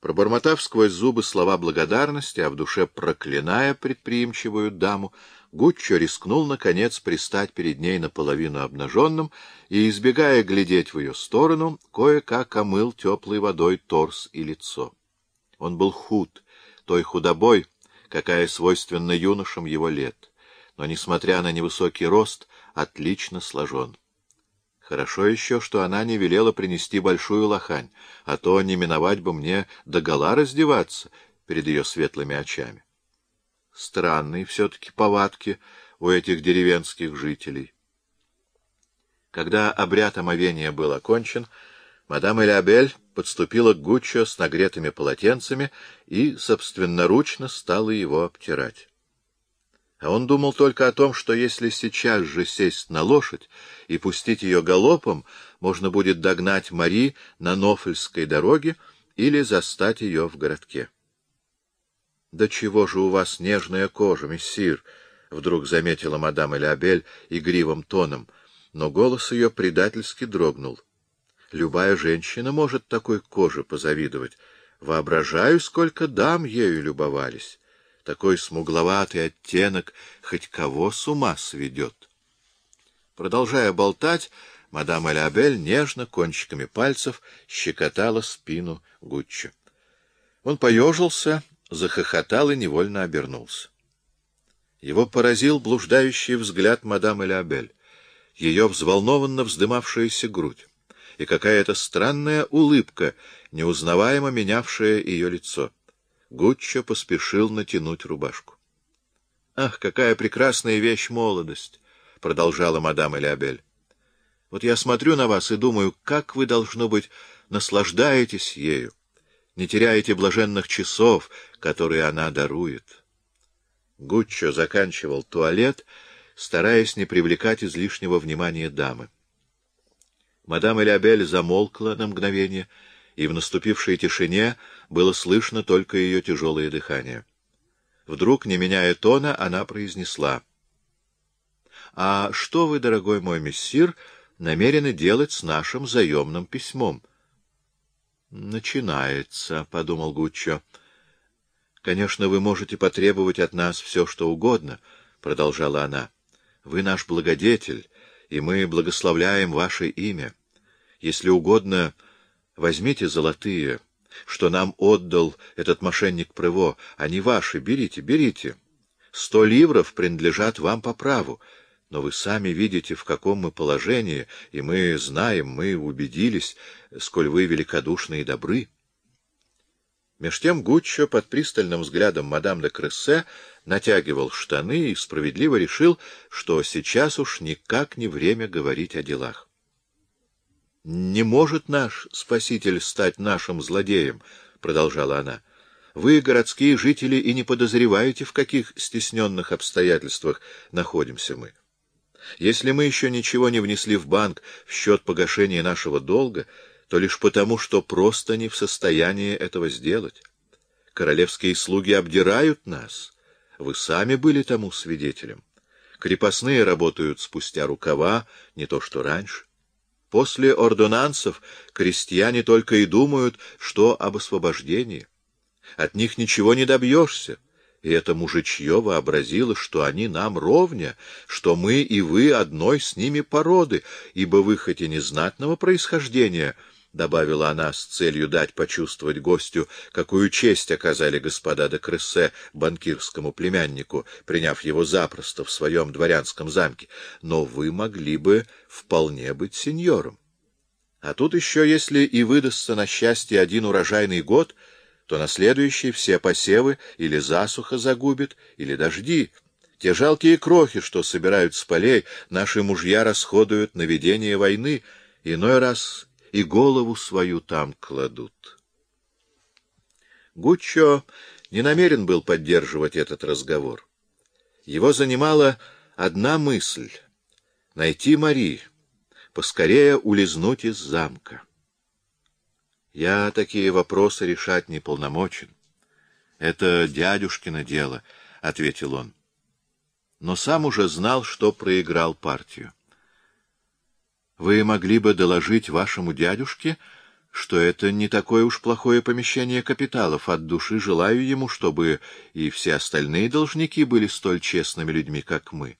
Пробормотав сквозь зубы слова благодарности, а в душе проклиная предприимчивую даму, Гуччо рискнул, наконец, пристать перед ней наполовину обнаженным и, избегая глядеть в ее сторону, кое-как омыл теплой водой торс и лицо. Он был худ, той худобой, какая свойственна юношам его лет, но, несмотря на невысокий рост, отлично сложен. Хорошо еще, что она не велела принести большую лохань, а то не миновать бы мне догола раздеваться перед ее светлыми очами. Странные все-таки повадки у этих деревенских жителей. Когда обряд омовения был окончен, мадам Элябель подступила к Гуччо с нагретыми полотенцами и собственноручно стала его обтирать. А он думал только о том, что если сейчас же сесть на лошадь и пустить ее галопом, можно будет догнать Мари на Нофельской дороге или застать ее в городке. — Да чего же у вас нежная кожа, мессир? — вдруг заметила мадам Элябель игривым тоном, но голос ее предательски дрогнул. Любая женщина может такой коже позавидовать. Воображаю, сколько дам ею любовались. Такой смугловатый оттенок хоть кого с ума сведет. Продолжая болтать, мадам Элябель нежно кончиками пальцев щекотала спину Гуччо. Он поежился захохотал и невольно обернулся. Его поразил блуждающий взгляд мадам Элябель, ее взволнованно вздымавшаяся грудь и какая-то странная улыбка, неузнаваемо менявшая ее лицо. Гуччо поспешил натянуть рубашку. — Ах, какая прекрасная вещь молодость! — продолжала мадам Элябель. — Вот я смотрю на вас и думаю, как вы, должно быть, наслаждаетесь ею не теряете блаженных часов, которые она дарует. Гуччо заканчивал туалет, стараясь не привлекать излишнего внимания дамы. Мадам Элябель замолкла на мгновение, и в наступившей тишине было слышно только ее тяжелое дыхание. Вдруг, не меняя тона, она произнесла. — А что вы, дорогой мой мессир, намерены делать с нашим заемным письмом? —— Начинается, — подумал Гуччо. — Конечно, вы можете потребовать от нас все, что угодно, — продолжала она. — Вы наш благодетель, и мы благословляем ваше имя. Если угодно, возьмите золотые, что нам отдал этот мошенник Прыво. Они ваши, берите, берите. Сто ливров принадлежат вам по праву. Но вы сами видите, в каком мы положении, и мы знаем, мы убедились, сколь вы великодушны и добры. Меж тем Гуччо под пристальным взглядом мадам де Крессе натягивал штаны и справедливо решил, что сейчас уж никак не время говорить о делах. — Не может наш спаситель стать нашим злодеем, — продолжала она. — Вы, городские жители, и не подозреваете, в каких стесненных обстоятельствах находимся мы. Если мы еще ничего не внесли в банк в счет погашения нашего долга, то лишь потому, что просто не в состоянии этого сделать. Королевские слуги обдирают нас. Вы сами были тому свидетелем. Крепостные работают спустя рукава, не то что раньше. После ордонансов крестьяне только и думают, что об освобождении. От них ничего не добьешься и это мужичье вообразило, что они нам ровня, что мы и вы одной с ними породы, ибо вы хоть и незнатного происхождения, — добавила она с целью дать почувствовать гостю, какую честь оказали господа де Крессе банкирскому племяннику, приняв его запросто в своем дворянском замке, но вы могли бы вполне быть сеньором. А тут еще, если и выдастся на счастье один урожайный год — то на следующий все посевы или засуха загубит, или дожди. Те жалкие крохи, что собирают с полей, наши мужья расходуют на ведение войны, иной раз и голову свою там кладут. Гуччо не намерен был поддерживать этот разговор. Его занимала одна мысль — найти Мари, поскорее улизнуть из замка. Я такие вопросы решать не полномочен. Это дядюшкино дело, — ответил он. Но сам уже знал, что проиграл партию. Вы могли бы доложить вашему дядюшке, что это не такое уж плохое помещение капиталов. От души желаю ему, чтобы и все остальные должники были столь честными людьми, как мы.